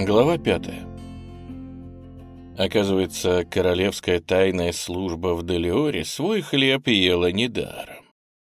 Глава пятая. Оказывается, королевская тайная служба в Делиоре свой хлеб ела недаром.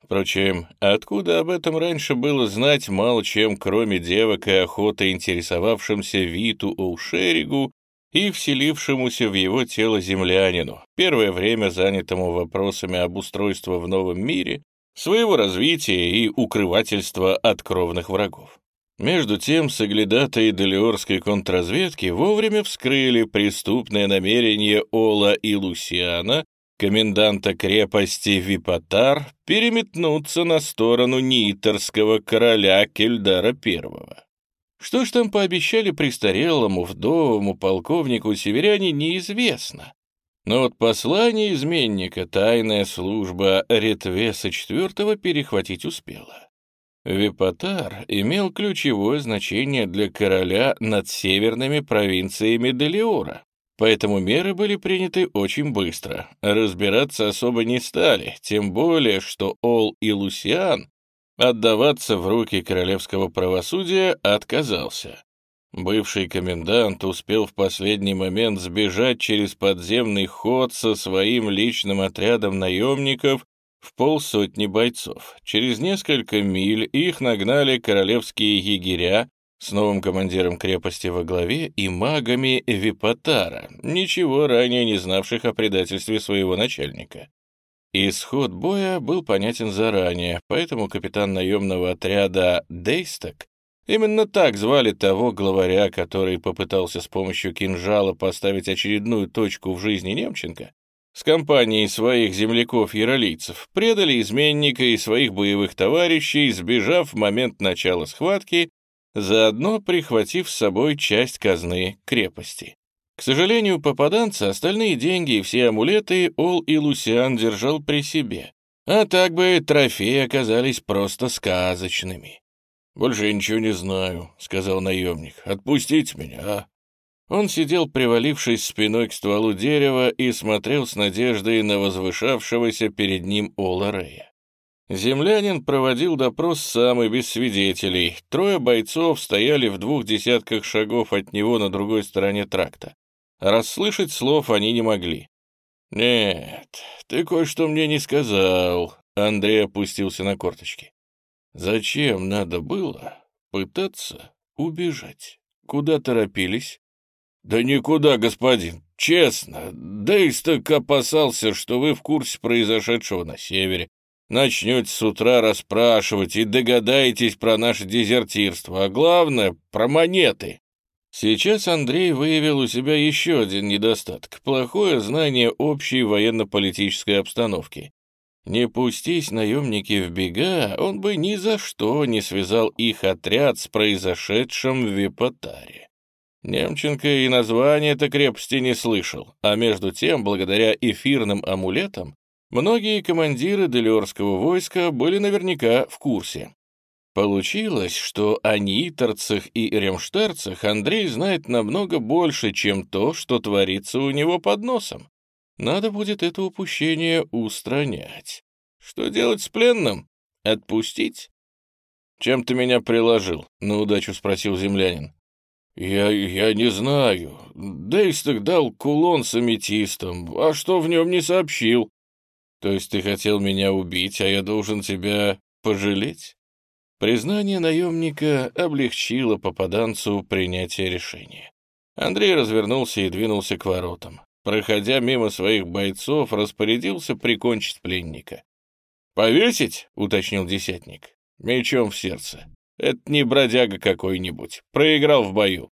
Впрочем, откуда об этом раньше было знать мало чем, кроме девок и охоты, интересовавшимся Виту Оушеригу и вселившемуся в его тело землянину, первое время занятому вопросами обустройства в новом мире, своего развития и укрывательства от кровных врагов. Между тем, соглядатые Делиорской контрразведки вовремя вскрыли преступное намерение Ола и Лусиана, коменданта крепости Випатар, переметнуться на сторону Нитерского короля Кельдара I. Что ж там пообещали престарелому вдовому полковнику северяне, неизвестно. Но вот послание изменника тайная служба Ретвеса IV перехватить успела. Випатар имел ключевое значение для короля над северными провинциями Делиора, поэтому меры были приняты очень быстро. Разбираться особо не стали, тем более, что Ол и Лусиан отдаваться в руки королевского правосудия отказался. Бывший комендант успел в последний момент сбежать через подземный ход со своим личным отрядом наемников в полсотни бойцов. Через несколько миль их нагнали королевские егеря с новым командиром крепости во главе и магами Випатара, ничего ранее не знавших о предательстве своего начальника. Исход боя был понятен заранее, поэтому капитан наемного отряда Дейсток, именно так звали того главаря, который попытался с помощью кинжала поставить очередную точку в жизни Немченко, с компанией своих земляков-яролийцев предали изменника и своих боевых товарищей, сбежав в момент начала схватки, заодно прихватив с собой часть казны крепости. К сожалению, попаданца остальные деньги и все амулеты Ол и Лусиан держал при себе, а так бы трофеи оказались просто сказочными. «Больше ничего не знаю», — сказал наемник. «Отпустите меня, а?» Он сидел, привалившись спиной к стволу дерева, и смотрел с надеждой на возвышавшегося перед ним Ола Рея. Землянин проводил допрос сам и без свидетелей. Трое бойцов стояли в двух десятках шагов от него на другой стороне тракта. Расслышать слов они не могли. «Нет, ты кое-что мне не сказал», — Андрей опустился на корточки. «Зачем надо было пытаться убежать? Куда торопились?» «Да никуда, господин, честно. Дейсток опасался, что вы в курсе произошедшего на севере. Начнете с утра расспрашивать и догадаетесь про наше дезертирство, а главное — про монеты». Сейчас Андрей выявил у себя еще один недостаток — плохое знание общей военно-политической обстановки. Не пустись наемники в бега, он бы ни за что не связал их отряд с произошедшим в Випотаре. Немченко и название этой крепости не слышал, а между тем, благодаря эфирным амулетам, многие командиры Делиорского войска были наверняка в курсе. Получилось, что о Нитерцах и Ремштерцах Андрей знает намного больше, чем то, что творится у него под носом. Надо будет это упущение устранять. Что делать с пленным? Отпустить? «Чем ты меня приложил?» — на удачу спросил землянин. «Я... я не знаю. Дейсток дал кулон с аметистом, а что в нем не сообщил. То есть ты хотел меня убить, а я должен тебя пожалеть?» Признание наемника облегчило попаданцу принятие решения. Андрей развернулся и двинулся к воротам. Проходя мимо своих бойцов, распорядился прикончить пленника. «Повесить?» — уточнил десятник. «Мечом в сердце. Это не бродяга какой-нибудь. Проиграл в бою.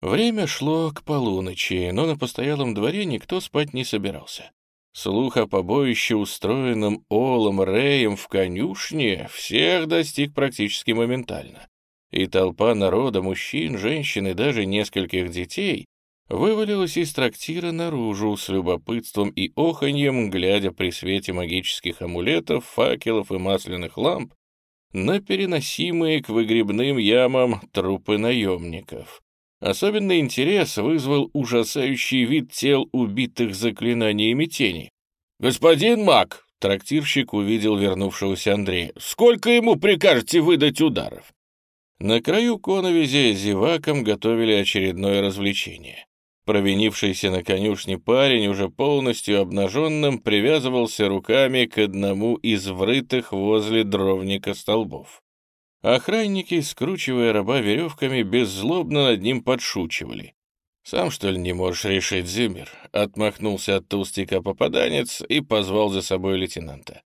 Время шло к полуночи, но на постоялом дворе никто спать не собирался. Слух о побоище, устроенном Олом Реем в конюшне, всех достиг практически моментально. И толпа народа, мужчин, женщин и даже нескольких детей вывалилась из трактира наружу с любопытством и оханьем, глядя при свете магических амулетов, факелов и масляных ламп на переносимые к выгребным ямам трупы наемников. Особенный интерес вызвал ужасающий вид тел убитых заклинаниями тени. «Господин маг!» — трактирщик увидел вернувшегося Андрея. «Сколько ему прикажете выдать ударов?» На краю коновизи зевакам готовили очередное развлечение. Провинившийся на конюшне парень, уже полностью обнаженным, привязывался руками к одному из врытых возле дровника столбов. Охранники, скручивая раба веревками, беззлобно над ним подшучивали. «Сам, что ли, не можешь решить, Зиммер?» — отмахнулся от толстяка попаданец и позвал за собой лейтенанта.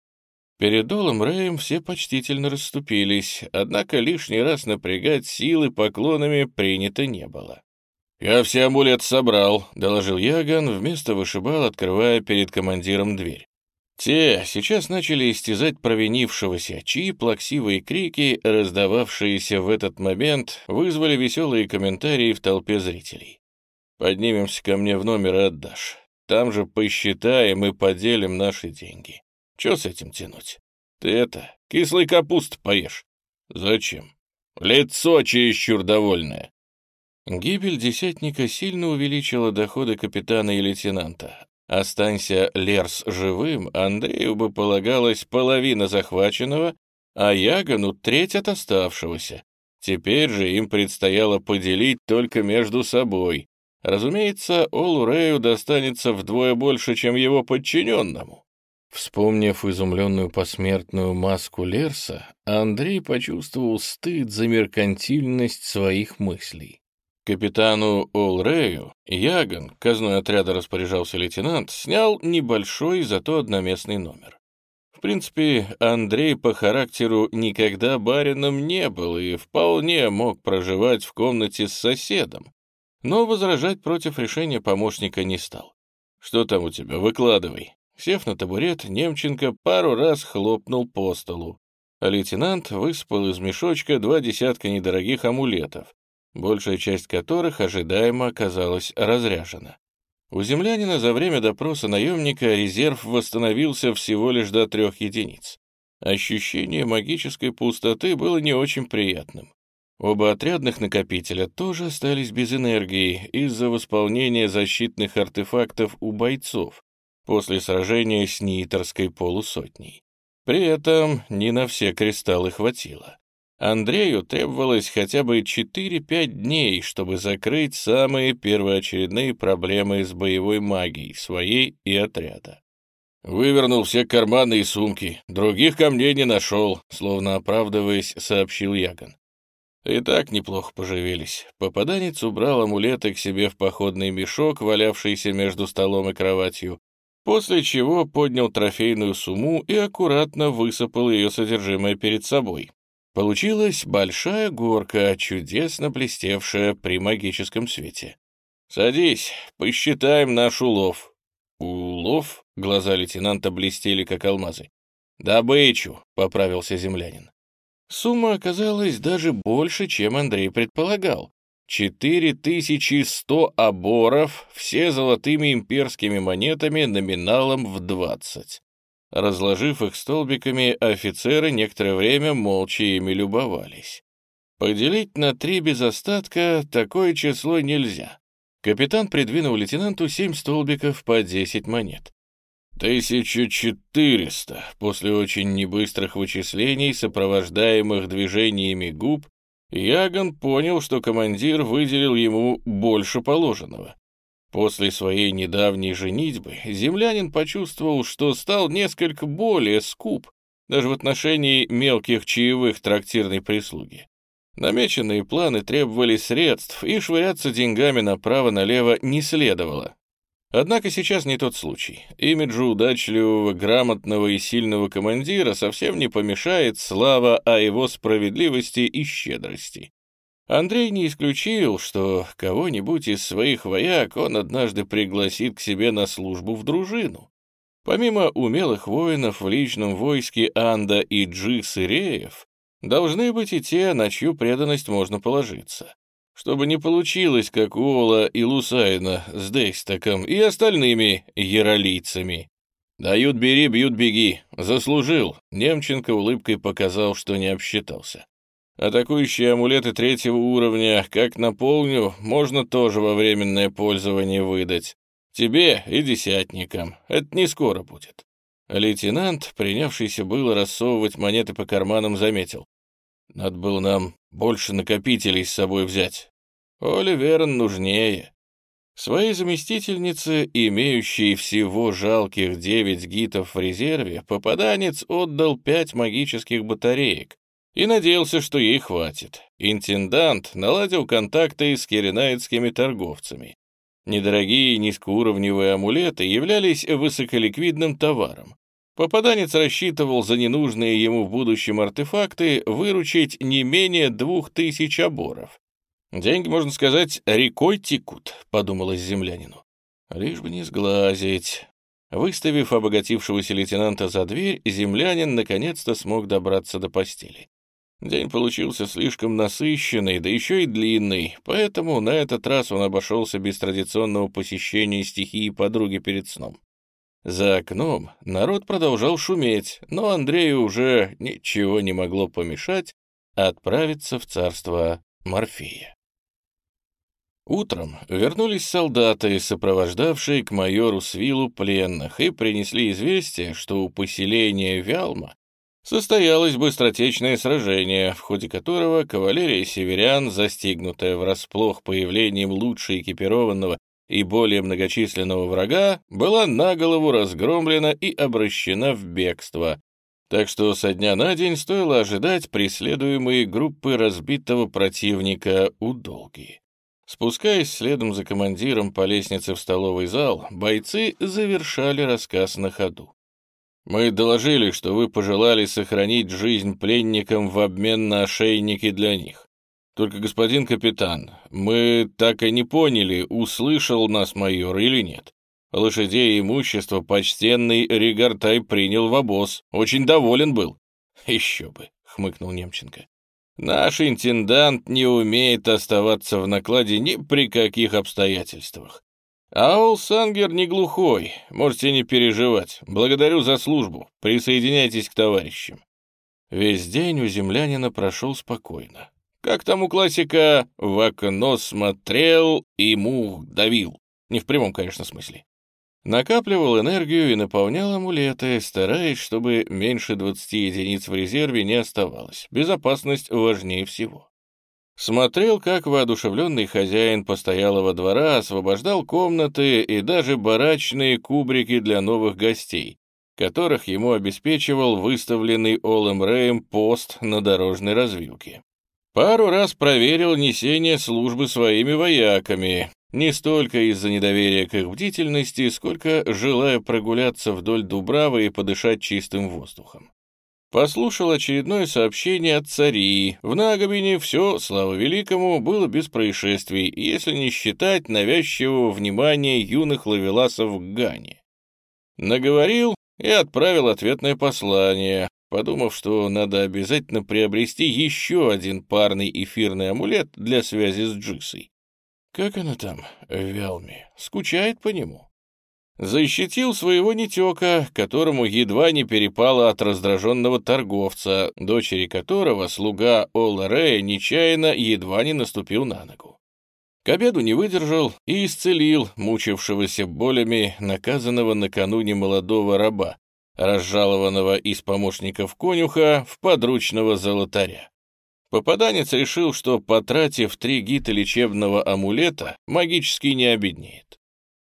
Перед Олом Рэем все почтительно расступились, однако лишний раз напрягать силы поклонами принято не было. «Я все амулет собрал», — доложил Яган, вместо вышибал, открывая перед командиром дверь. Те сейчас начали истязать провинившегося, чьи плаксивые крики, раздававшиеся в этот момент, вызвали веселые комментарии в толпе зрителей. «Поднимемся ко мне в номер и отдашь. Там же посчитаем и поделим наши деньги. Че с этим тянуть? Ты это, кислый капуст поешь. Зачем? Лицо чересчур довольное. Гибель десятника сильно увеличила доходы капитана и лейтенанта. Останься Лерс живым, Андрею бы полагалось половина захваченного, а Ягану треть от оставшегося. Теперь же им предстояло поделить только между собой. Разумеется, Олу Рэю достанется вдвое больше, чем его подчиненному. Вспомнив изумленную посмертную маску Лерса, Андрей почувствовал стыд за меркантильность своих мыслей. Капитану Олрею Яган, казной отряда распоряжался лейтенант, снял небольшой, зато одноместный номер. В принципе, Андрей по характеру никогда барином не был и вполне мог проживать в комнате с соседом, но возражать против решения помощника не стал. «Что там у тебя? Выкладывай», Сев на табурет, Немченко пару раз хлопнул по столу, а лейтенант выспал из мешочка два десятка недорогих амулетов, большая часть которых ожидаемо оказалась разряжена. У землянина за время допроса наемника резерв восстановился всего лишь до трех единиц. Ощущение магической пустоты было не очень приятным. Оба отрядных накопителя тоже остались без энергии из-за восполнения защитных артефактов у бойцов, после сражения с Нитерской полусотней. При этом не на все кристаллы хватило. Андрею требовалось хотя бы 4-5 дней, чтобы закрыть самые первоочередные проблемы с боевой магией своей и отряда. «Вывернул все карманы и сумки, других камней не нашел», словно оправдываясь, сообщил Яган. И так неплохо поживились. Попаданец убрал амулеты к себе в походный мешок, валявшийся между столом и кроватью, после чего поднял трофейную сумму и аккуратно высыпал ее содержимое перед собой. Получилась большая горка, чудесно блестевшая при магическом свете. «Садись, посчитаем наш улов». «Улов?» — глаза лейтенанта блестели, как алмазы. «Добычу», — поправился землянин. Сумма оказалась даже больше, чем Андрей предполагал. 4100 оборов, все золотыми имперскими монетами номиналом в 20. Разложив их столбиками, офицеры некоторое время молча ими любовались. Поделить на три без остатка такое число нельзя. Капитан придвинул лейтенанту семь столбиков по 10 монет. «Тысяча четыреста!» После очень небыстрых вычислений, сопровождаемых движениями губ, Яган понял, что командир выделил ему больше положенного. После своей недавней женитьбы землянин почувствовал, что стал несколько более скуп, даже в отношении мелких чаевых трактирной прислуги. Намеченные планы требовали средств, и швыряться деньгами направо-налево не следовало. Однако сейчас не тот случай. Имиджу удачливого, грамотного и сильного командира совсем не помешает слава о его справедливости и щедрости. Андрей не исключил, что кого-нибудь из своих вояк он однажды пригласит к себе на службу в дружину. Помимо умелых воинов в личном войске Анда и Джи Сыреев, должны быть и те, на чью преданность можно положиться чтобы не получилось, как у Ола и Лусайна с Дейстаком и остальными яролийцами. «Дают бери, бьют беги. Заслужил». Немченко улыбкой показал, что не обсчитался. Атакующие амулеты третьего уровня, как наполню, можно тоже во временное пользование выдать. Тебе и десятникам. Это не скоро будет. Лейтенант, принявшийся было рассовывать монеты по карманам, заметил. Надо было нам больше накопителей с собой взять. Оливерн нужнее. Своей заместительнице, имеющей всего жалких девять гитов в резерве, попаданец отдал пять магических батареек и надеялся, что ей хватит. Интендант наладил контакты с киренайдскими торговцами. Недорогие низкоуровневые амулеты являлись высоколиквидным товаром. Попаданец рассчитывал за ненужные ему в будущем артефакты выручить не менее двух тысяч оборов. «Деньги, можно сказать, рекой текут», — подумалось землянину. «Лишь бы не сглазить». Выставив обогатившегося лейтенанта за дверь, землянин наконец-то смог добраться до постели. День получился слишком насыщенный, да еще и длинный, поэтому на этот раз он обошелся без традиционного посещения стихии подруги перед сном. За окном народ продолжал шуметь, но Андрею уже ничего не могло помешать отправиться в царство Морфея. Утром вернулись солдаты, сопровождавшие к майору Свилу пленных, и принесли известие, что у поселения Вялма состоялось быстротечное сражение, в ходе которого кавалерия северян, застигнутая врасплох появлением лучше экипированного и более многочисленного врага, была на голову разгромлена и обращена в бегство, так что со дня на день стоило ожидать преследуемые группы разбитого противника у Долги. Спускаясь следом за командиром по лестнице в столовый зал, бойцы завершали рассказ на ходу. «Мы доложили, что вы пожелали сохранить жизнь пленникам в обмен на ошейники для них. Только, господин капитан, мы так и не поняли, услышал нас майор или нет. Лошадей и имущество почтенный Ригартай принял в обоз. Очень доволен был». «Еще бы», — хмыкнул Немченко. Наш интендант не умеет оставаться в накладе ни при каких обстоятельствах. Аул Сангер не глухой, можете не переживать. Благодарю за службу. Присоединяйтесь к товарищам. Весь день у землянина прошел спокойно. Как там у классика, в окно смотрел и мух давил. Не в прямом, конечно, смысле. Накапливал энергию и наполнял амулеты, стараясь, чтобы меньше 20 единиц в резерве не оставалось. Безопасность важнее всего. Смотрел, как воодушевленный хозяин постоялого двора освобождал комнаты и даже барачные кубрики для новых гостей, которых ему обеспечивал выставленный Олем Рэем пост на дорожной развилке. Пару раз проверил несение службы своими вояками, не столько из-за недоверия к их бдительности, сколько желая прогуляться вдоль Дубравы и подышать чистым воздухом. Послушал очередное сообщение от цари. В Нагобине все, слава великому, было без происшествий, если не считать навязчивого внимания юных лавеласов к Гане. Наговорил и отправил ответное послание, подумав, что надо обязательно приобрести еще один парный эфирный амулет для связи с Джисой. Как она там, Вялми? Скучает по нему? Защитил своего нетека, которому едва не перепало от раздраженного торговца, дочери которого слуга Ола Рея нечаянно едва не наступил на ногу. К обеду не выдержал и исцелил мучившегося болями наказанного накануне молодого раба, разжалованного из помощников конюха в подручного золотаря. Попаданец решил, что, потратив три гита лечебного амулета, магически не обеднеет.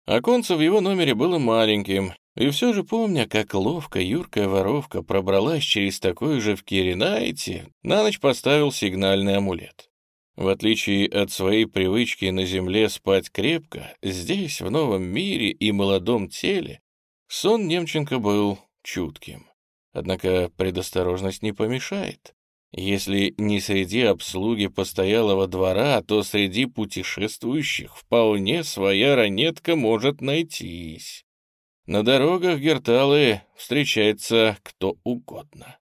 Оконце в его номере было маленьким, и все же помня, как ловко юркая воровка пробралась через такой же в Киринайте, на ночь поставил сигнальный амулет. В отличие от своей привычки на земле спать крепко, здесь, в новом мире и молодом теле, сон Немченко был чутким. Однако предосторожность не помешает. Если не среди обслуги постоялого двора, то среди путешествующих вполне своя ранетка может найтись. На дорогах Герталы встречается кто угодно.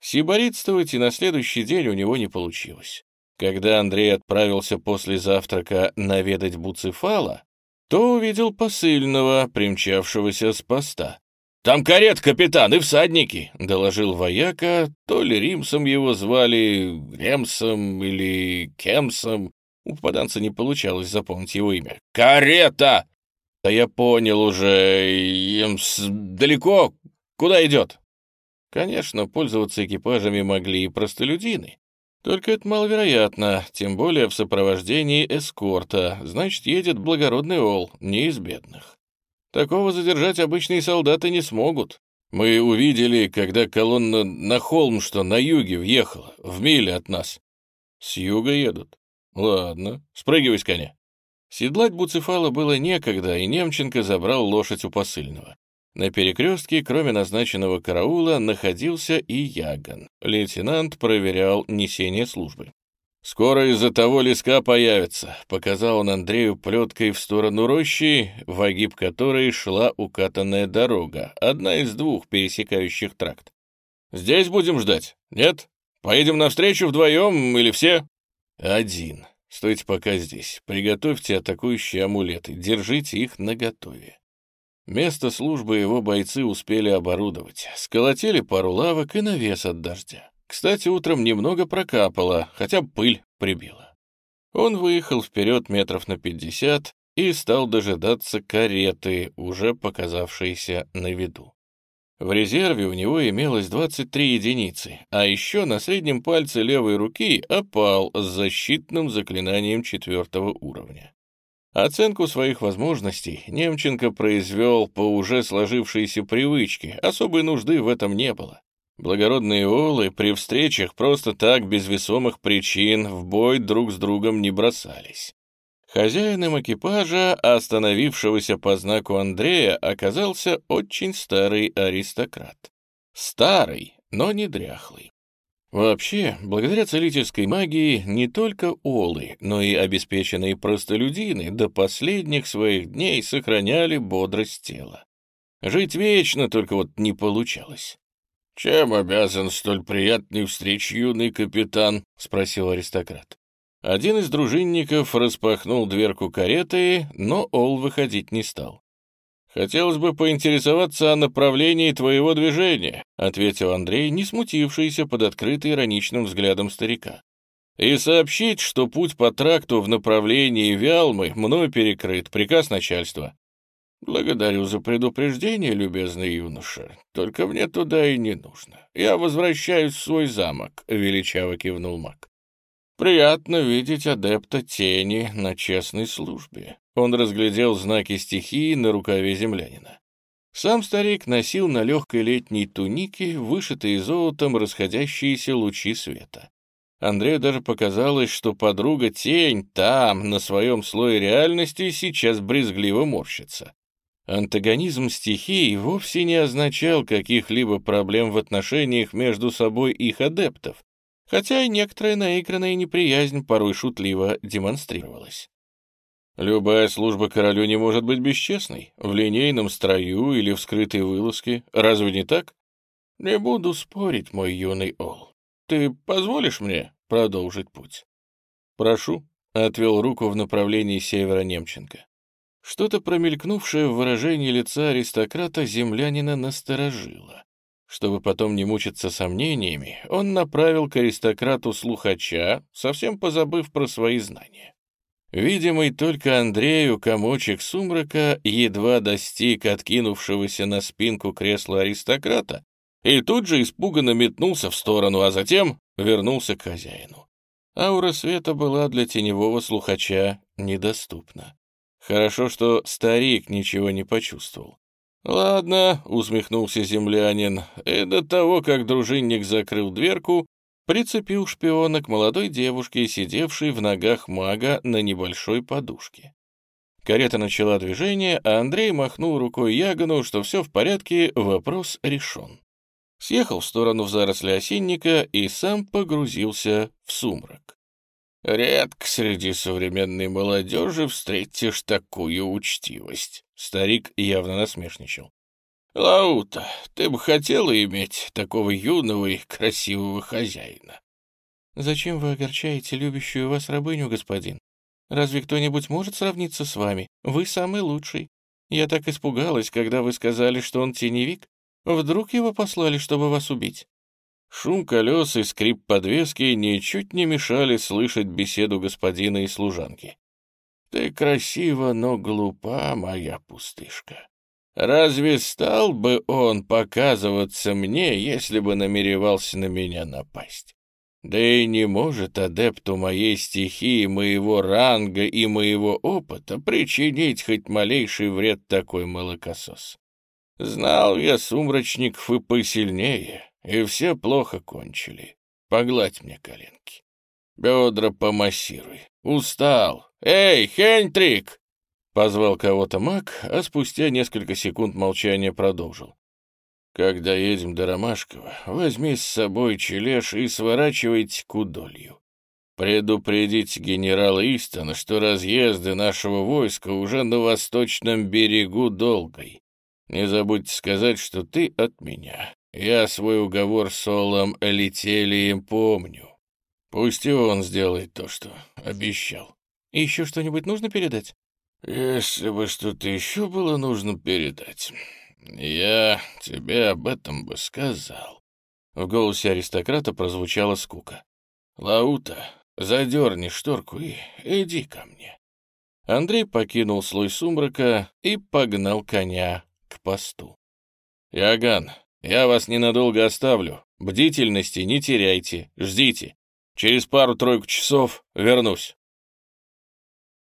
Сиборитствовать и на следующий день у него не получилось. Когда Андрей отправился после завтрака наведать Буцефала, то увидел посыльного, примчавшегося с поста. «Там карет, капитан, и всадники», — доложил вояка, то ли Римсом его звали, Ремсом или Кемсом. У попаданца не получалось запомнить его имя. «Карета!» «Да я понял уже, Емс далеко? Куда идет?» Конечно, пользоваться экипажами могли и простолюдины, Только это маловероятно, тем более в сопровождении эскорта, значит, едет благородный ол, не из бедных. Такого задержать обычные солдаты не смогут. Мы увидели, когда колонна на холм, что на юге въехала, в миле от нас. С юга едут. Ладно, спрыгивай с коня. Седлать Буцефала было некогда, и Немченко забрал лошадь у посыльного. На перекрестке, кроме назначенного караула, находился и Яган. Лейтенант проверял несение службы. «Скоро из-за того леска появится», — показал он Андрею плеткой в сторону рощи, в огиб которой шла укатанная дорога, одна из двух пересекающих тракт. «Здесь будем ждать? Нет? Поедем навстречу вдвоем или все?» «Один. Стойте пока здесь. Приготовьте атакующие амулеты, держите их наготове». Место службы его бойцы успели оборудовать, сколотили пару лавок и навес от дождя. Кстати, утром немного прокапало, хотя пыль прибила. Он выехал вперед метров на пятьдесят и стал дожидаться кареты, уже показавшейся на виду. В резерве у него имелось 23 единицы, а еще на среднем пальце левой руки опал с защитным заклинанием четвертого уровня. Оценку своих возможностей Немченко произвел по уже сложившейся привычке, особой нужды в этом не было. Благородные олы при встречах просто так, без весомых причин, в бой друг с другом не бросались. Хозяином экипажа, остановившегося по знаку Андрея, оказался очень старый аристократ. Старый, но не дряхлый. Вообще, благодаря целительской магии, не только олы, но и обеспеченные простолюдины до последних своих дней сохраняли бодрость тела. Жить вечно только вот не получалось. «Чем обязан столь приятной встрече, юный капитан?» — спросил аристократ. Один из дружинников распахнул дверку кареты, но Ол выходить не стал. «Хотелось бы поинтересоваться о направлении твоего движения», — ответил Андрей, не смутившийся под открытым ироничным взглядом старика. «И сообщить, что путь по тракту в направлении Вялмы мной перекрыт, приказ начальства. «Благодарю за предупреждение, любезный юноша. Только мне туда и не нужно. Я возвращаюсь в свой замок», — величаво кивнул маг. «Приятно видеть адепта тени на честной службе». Он разглядел знаки стихии на рукаве землянина. Сам старик носил на легкой летней тунике вышитые золотом расходящиеся лучи света. Андрею даже показалось, что подруга тень там, на своем слое реальности, сейчас брезгливо морщится. Антагонизм стихий вовсе не означал каких-либо проблем в отношениях между собой их адептов, хотя и некоторая наигранная неприязнь порой шутливо демонстрировалась. Любая служба королю не может быть бесчестной, в линейном строю или в скрытой вылазке, разве не так? Не буду спорить, мой юный Ол. Ты позволишь мне продолжить путь? Прошу, — отвел руку в направлении севера Немченко. Что-то промелькнувшее в выражении лица аристократа землянина насторожило. Чтобы потом не мучиться сомнениями, он направил к аристократу слухача, совсем позабыв про свои знания. Видимый только Андрею комочек сумрака едва достиг откинувшегося на спинку кресла аристократа и тут же испуганно метнулся в сторону, а затем вернулся к хозяину. Аура света была для теневого слухача недоступна. Хорошо, что старик ничего не почувствовал. «Ладно», — усмехнулся землянин, и до того, как дружинник закрыл дверку, прицепил шпиона к молодой девушке, сидевшей в ногах мага на небольшой подушке. Карета начала движение, а Андрей махнул рукой Ягану, что все в порядке, вопрос решен. Съехал в сторону в заросли осинника и сам погрузился в сумрак. Редко среди современной молодежи встретишь такую учтивость. Старик явно насмешничал. Лаута, ты бы хотела иметь такого юного и красивого хозяина. Зачем вы огорчаете любящую вас рабыню, господин? Разве кто-нибудь может сравниться с вами? Вы самый лучший. Я так испугалась, когда вы сказали, что он теневик. Вдруг его послали, чтобы вас убить? Шум колес и скрип подвески ничуть не мешали слышать беседу господина и служанки. «Ты красива, но глупа, моя пустышка. Разве стал бы он показываться мне, если бы намеревался на меня напасть? Да и не может адепту моей стихии, моего ранга и моего опыта причинить хоть малейший вред такой молокосос. Знал я сумрачников и посильнее, и все плохо кончили. Погладь мне коленки. Бедра помассируй. Устал. Эй, Хентрик! Позвал кого-то маг, а спустя несколько секунд молчания продолжил. Когда едем до Ромашкова, возьми с собой челеш и сворачивайте к удолью. Предупредите генерала Истона, что разъезды нашего войска уже на восточном берегу долгой. Не забудьте сказать, что ты от меня. Я свой уговор с Олом Летелием помню. Пусть и он сделает то, что обещал. Еще что-нибудь нужно передать? Если бы что-то еще было нужно передать, я тебе об этом бы сказал. В голосе аристократа прозвучала скука. Лаута, задерни шторку и иди ко мне. Андрей покинул слой сумрака и погнал коня к посту. «Яган, я вас ненадолго оставлю. Бдительности не теряйте, ждите. Через пару-тройку часов вернусь».